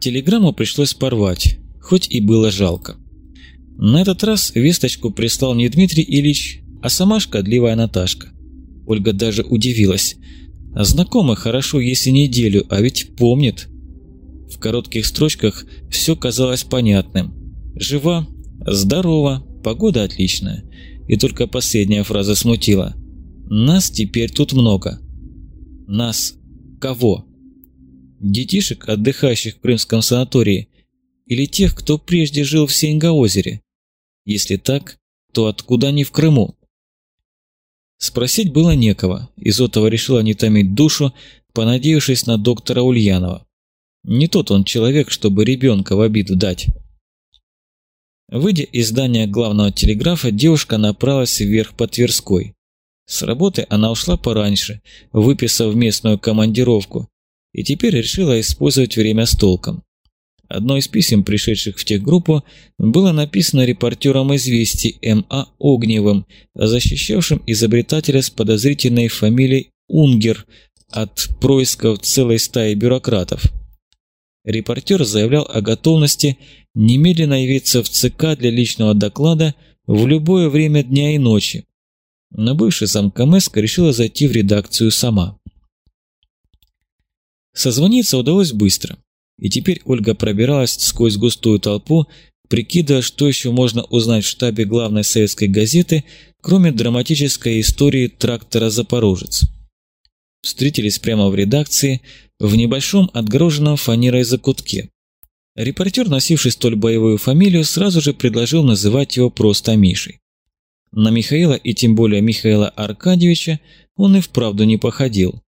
Телеграмму пришлось порвать, хоть и было жалко. На этот раз весточку прислал не Дмитрий Ильич, а сама шкодливая Наташка. Ольга даже удивилась. Знакомы хорошо, если неделю, а ведь помнит. В коротких строчках все казалось понятным. Жива, здорова, погода отличная. И только последняя фраза смутила. Нас теперь тут много. Нас кого? Детишек, отдыхающих в крымском санатории, или тех, кто прежде жил в Сеньгаозере? Если так, то откуда они в Крыму? Спросить было некого, Изотова решила не томить душу, понадеявшись на доктора Ульянова. Не тот он человек, чтобы ребенка в обиду дать. Выйдя из здания главного телеграфа, девушка направилась вверх по Тверской. С работы она ушла пораньше, выписав местную командировку, и теперь решила использовать время с толком. Одно из писем, пришедших в техгруппу, было написано репортером «Известий» М.А. Огневым, защищавшим изобретателя с подозрительной фамилией Унгер от происков целой стаи бюрократов. Репортер заявлял о готовности немедленно явиться в ЦК для личного доклада в любое время дня и ночи. Но бывший замкомеска решила зайти в редакцию сама. Созвониться удалось быстро. И теперь Ольга пробиралась сквозь густую толпу, прикидывая, что еще можно узнать в штабе главной советской газеты, кроме драматической истории трактора «Запорожец». Встретились прямо в редакции, в небольшом отгороженном фанерой закутке. Репортер, носивший столь боевую фамилию, сразу же предложил называть его просто Мишей. На Михаила и тем более Михаила Аркадьевича он и вправду не походил.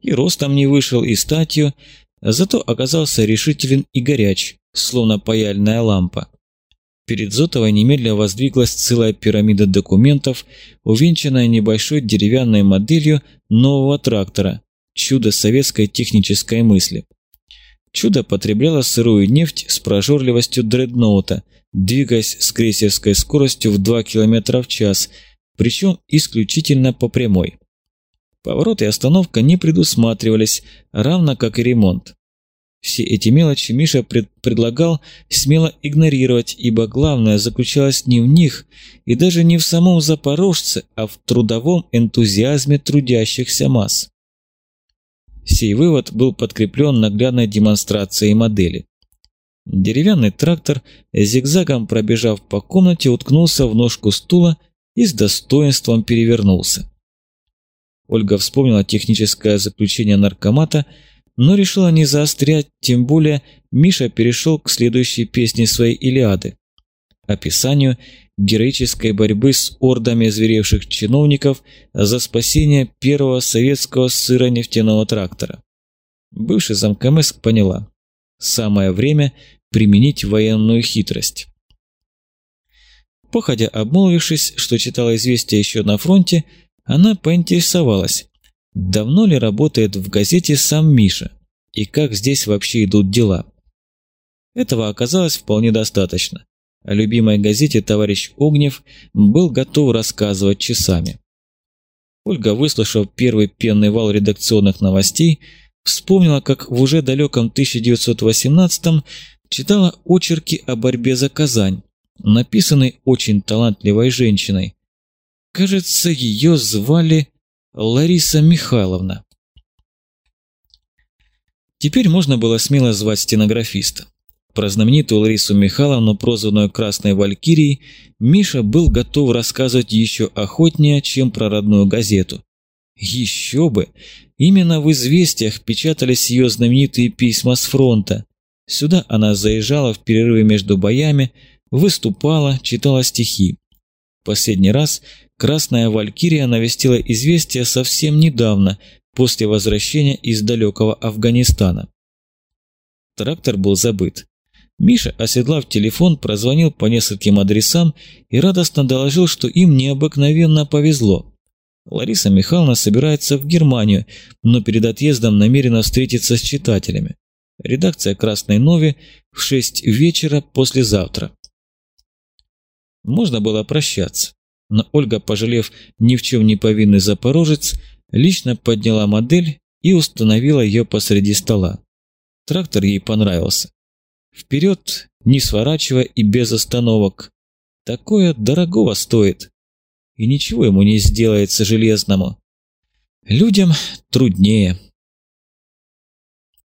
И ростом не вышел, и статью, Зато оказался решителен и горяч, словно паяльная лампа. Перед Зотовой немедленно воздвиглась целая пирамида документов, увенчанная небольшой деревянной моделью нового трактора, чудо советской технической мысли. Чудо потребляло сырую нефть с прожорливостью дредноута, двигаясь с крейсерской скоростью в 2 км в час, причем исключительно по прямой. Поворот и остановка не предусматривались, равно как и ремонт. Все эти мелочи Миша пред предлагал смело игнорировать, ибо главное заключалось не в них и даже не в самом запорожце, а в трудовом энтузиазме трудящихся масс. Сей вывод был подкреплен наглядной демонстрацией модели. Деревянный трактор, зигзагом пробежав по комнате, уткнулся в ножку стула и с достоинством перевернулся. Ольга вспомнила техническое заключение наркомата, но решила не заострять, тем более Миша перешел к следующей песне своей Илиады. Описанию героической борьбы с ордами зверевших чиновников за спасение первого советского сыро-нефтяного трактора. Бывший замкомыск поняла. Самое время применить военную хитрость. Походя обмолвившись, что читала известия еще на фронте, она поинтересовалась, давно ли работает в газете сам Миша и как здесь вообще идут дела. Этого оказалось вполне достаточно. О любимой газете товарищ Огнев был готов рассказывать часами. Ольга, выслушав первый пенный вал редакционных новостей, вспомнила, как в уже далеком 1918-м читала очерки о борьбе за Казань, написанные очень талантливой женщиной, Кажется, ее звали Лариса Михайловна. Теперь можно было смело звать стенографиста. Про знаменитую Ларису Михайловну, прозванную Красной Валькирией, Миша был готов рассказывать еще охотнее, чем про родную газету. Еще бы! Именно в «Известиях» печатались ее знаменитые письма с фронта. Сюда она заезжала в перерывы между боями, выступала, читала стихи. Последний раз Красная Валькирия навестила известие совсем недавно, после возвращения из далекого Афганистана. Трактор был забыт. Миша, оседлав телефон, прозвонил по нескольким адресам и радостно доложил, что им необыкновенно повезло. Лариса Михайловна собирается в Германию, но перед отъездом намерена встретиться с читателями. Редакция «Красной Нови» в 6 вечера послезавтра. Можно было прощаться но Ольга, пожалев ни в чем не повинный запорожец, лично подняла модель и установила ее посреди стола. Трактор ей понравился. Вперед, не сворачивая и без остановок. Такое дорогого стоит. И ничего ему не сделается железному. Людям труднее.